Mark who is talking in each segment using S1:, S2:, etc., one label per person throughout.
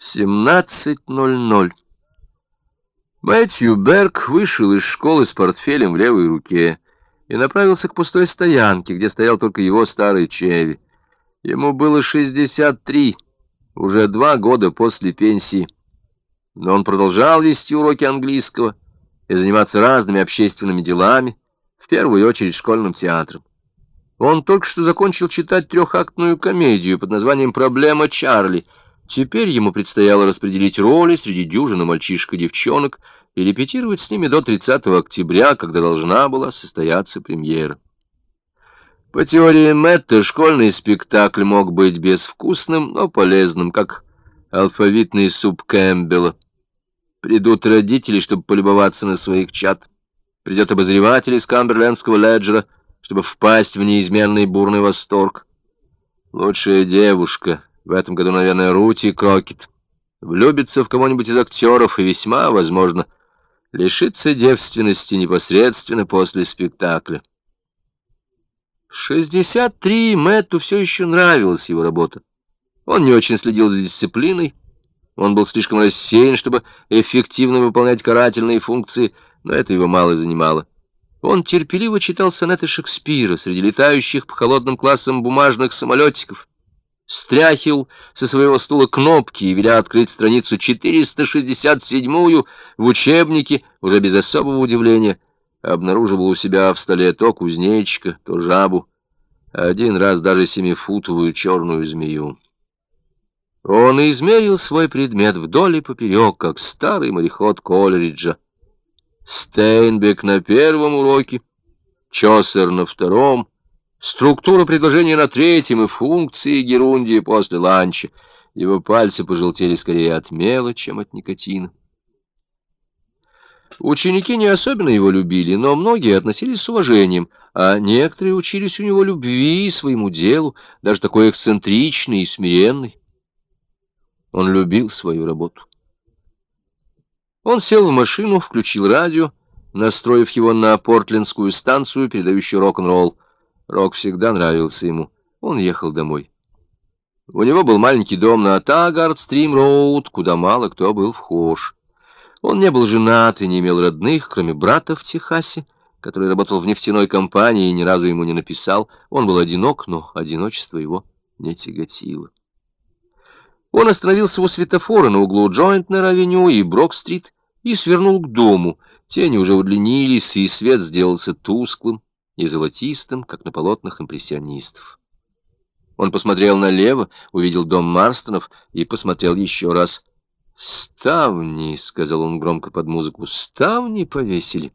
S1: 17.00. Мэтью Берг вышел из школы с портфелем в левой руке и направился к пустой стоянке, где стоял только его старый Чеви. Ему было 63, уже два года после пенсии. Но он продолжал вести уроки английского и заниматься разными общественными делами, в первую очередь школьным театром. Он только что закончил читать трехактную комедию под названием «Проблема Чарли», Теперь ему предстояло распределить роли среди дюжины мальчишек и девчонок и репетировать с ними до 30 октября, когда должна была состояться премьера. По теории Мэтта, школьный спектакль мог быть безвкусным, но полезным, как алфавитный суп Кэмпбелла. Придут родители, чтобы полюбоваться на своих чад. Придет обозреватель из Камберлендского леджера, чтобы впасть в неизменный бурный восторг. Лучшая девушка в этом году, наверное, Рути Крокет. Влюбится в кого-нибудь из актеров и весьма, возможно, лишится девственности непосредственно после спектакля. В 63 Мэтту все еще нравилась его работа. Он не очень следил за дисциплиной, он был слишком рассеян, чтобы эффективно выполнять карательные функции, но это его мало занимало. Он терпеливо читал сонеты Шекспира среди летающих по холодным классам бумажных самолетиков, стряхивал со своего стула кнопки и, веля открыть страницу 467-ю в учебнике, уже без особого удивления, обнаруживал у себя в столе то кузнечика, то жабу, один раз даже семифутовую черную змею. Он измерил свой предмет вдоль и поперек, как старый мореход Колериджа. Стейнбек на первом уроке, Чосер на втором — Структура предложения на третьем и функции герундии после ланча. Его пальцы пожелтели скорее от мела, чем от никотина. Ученики не особенно его любили, но многие относились с уважением, а некоторые учились у него любви и своему делу, даже такой эксцентричный и смиренный. Он любил свою работу. Он сел в машину, включил радио, настроив его на портлендскую станцию, передающую рок-н-ролл. Рок всегда нравился ему. Он ехал домой. У него был маленький дом на Тагард-Стрим-Роуд, куда мало кто был вхож. Он не был женат и не имел родных, кроме брата в Техасе, который работал в нефтяной компании и ни разу ему не написал. Он был одинок, но одиночество его не тяготило. Он остановился у светофора на углу Джойнтнер-авеню и Брок-стрит и свернул к дому. Тени уже удлинились, и свет сделался тусклым и золотистым, как на полотнах импрессионистов. Он посмотрел налево, увидел дом Марстонов и посмотрел еще раз. «Ставни», — сказал он громко под музыку, — «ставни повесили».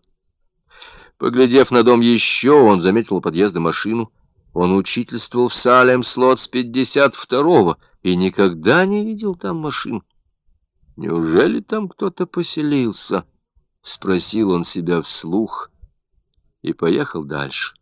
S1: Поглядев на дом еще, он заметил у подъезда машину. Он учительствовал в Салем-Слот с 52-го и никогда не видел там машин. «Неужели там кто-то поселился?» — спросил он себя вслух и поехал дальше.